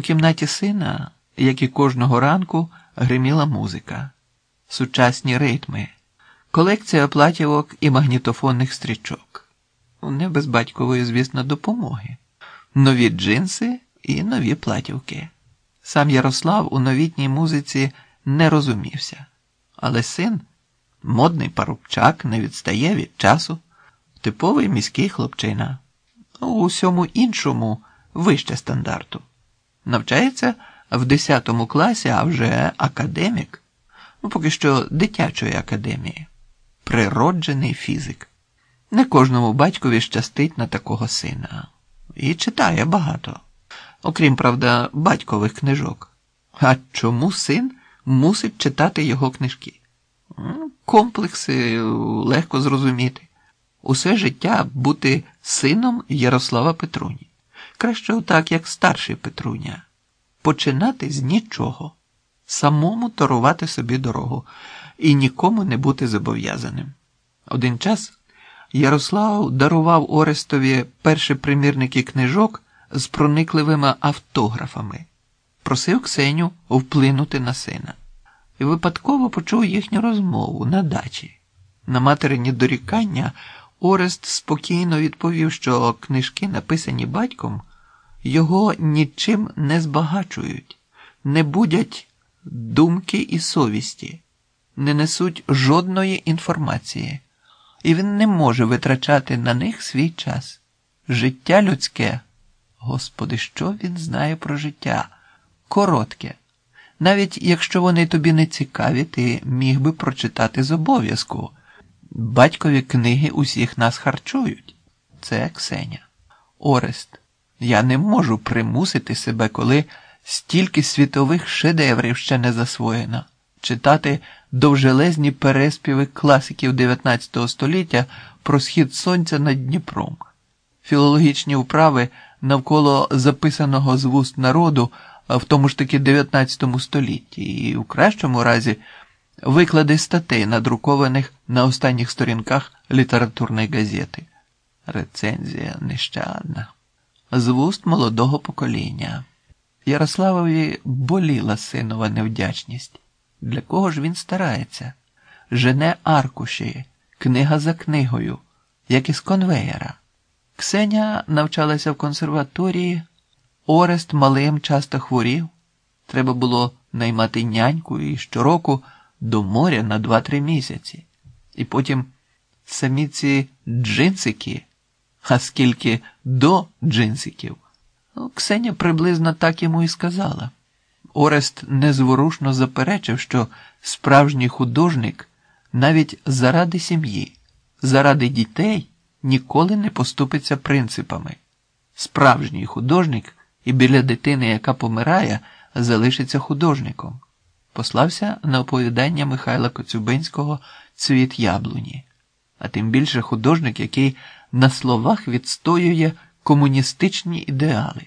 У кімнаті сина, як і кожного ранку, гриміла музика, сучасні ритми, колекція платівок і магнітофонних стрічок. Не без батькової, звісно, допомоги, нові джинси і нові платівки. Сам Ярослав у новітній музиці не розумівся, але син, модний парубчак, не відстає від часу, типовий міський хлопчина, у всьому іншому вище стандарту. Навчається в 10 класі, а вже академік, ну поки що дитячої академії, природжений фізик. Не кожному батькові щастить на такого сина. І читає багато. Окрім, правда, батькових книжок. А чому син мусить читати його книжки? Комплекси легко зрозуміти. Усе життя бути сином Ярослава Петруні. Краще отак, як старший Петруня. Починати з нічого, самому торувати собі дорогу і нікому не бути зобов'язаним. Один час Ярослав дарував Орестові перші примірники книжок з проникливими автографами, просив Ксеню вплинути на сина і випадково почув їхню розмову на дачі. На материні дорікання Орест спокійно відповів, що книжки, написані батьком, його нічим не збагачують, не будять думки і совісті, не несуть жодної інформації, і він не може витрачати на них свій час. Життя людське, Господи, що він знає про життя? Коротке. Навіть якщо вони тобі не цікаві, ти міг би прочитати з обов'язку. Батькові книги усіх нас харчують. Це Ксеня. Орест, я не можу примусити себе, коли стільки світових шедеврів ще не засвоєно, читати довжелезні переспіви класиків 19 століття про схід сонця над Дніпром, філологічні вправи навколо записаного з вуст народу в тому ж таки 19 столітті, і у кращому разі виклади статей, надрукованих на останніх сторінках літературної газети. Рецензія нещадна. З вуст молодого покоління. Ярославові боліла синова невдячність. Для кого ж він старається? Жене аркуші, книга за книгою, як із конвеєра. Ксеня навчалася в консерваторії, Орест малим часто хворів. Треба було наймати няньку і щороку до моря на 2-3 місяці. І потім самі ці джинсики, а скільки до джинсиків. Ну, Ксеня приблизно так йому і сказала. Орест незворушно заперечив, що справжній художник навіть заради сім'ї, заради дітей ніколи не поступиться принципами. Справжній художник і біля дитини, яка помирає, залишиться художником. Послався на оповідання Михайла Коцюбинського Цвіт яблуні, а тим більше художник, який на словах відстоює комуністичні ідеали.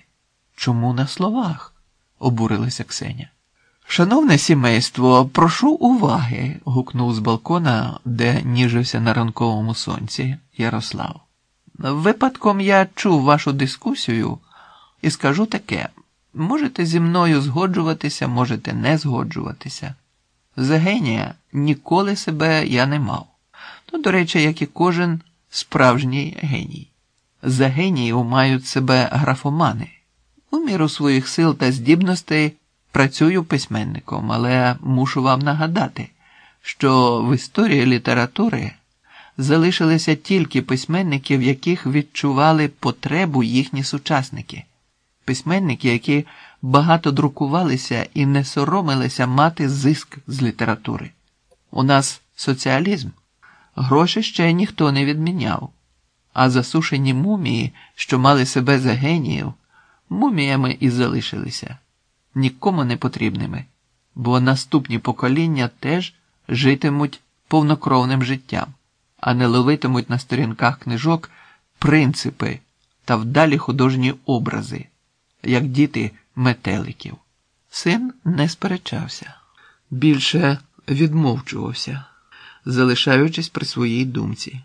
Чому на словах? обурилася Ксеня. Шановне сімейство, прошу уваги. гукнув з балкона, де ніжився на ранковому сонці Ярослав. Випадком я чув вашу дискусію і скажу таке: можете зі мною згоджуватися, можете не згоджуватися. За генія ніколи себе я не мав. Ну, до речі, як і кожен справжній геній. За геніїв мають себе графомани. У міру своїх сил та здібностей працюю письменником, але мушу вам нагадати, що в історії літератури залишилися тільки письменники, в яких відчували потребу їхні сучасники, письменники, які багато друкувалися і не соромилися мати зиск з літератури. У нас соціалізм, гроші ще ніхто не відміняв, а засушені мумії, що мали себе за геніїв, муміями і залишилися, нікому не потрібними, бо наступні покоління теж житимуть повнокровним життям, а не ловитимуть на сторінках книжок принципи та вдалі художні образи, як діти метеликів. Син не сперечався, більше відмовчувався, залишаючись при своїй думці.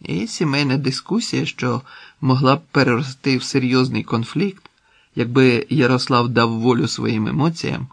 І сімейна дискусія, що могла б перерости в серйозний конфлікт, Якби Ярослав дав волю своїм емоціям,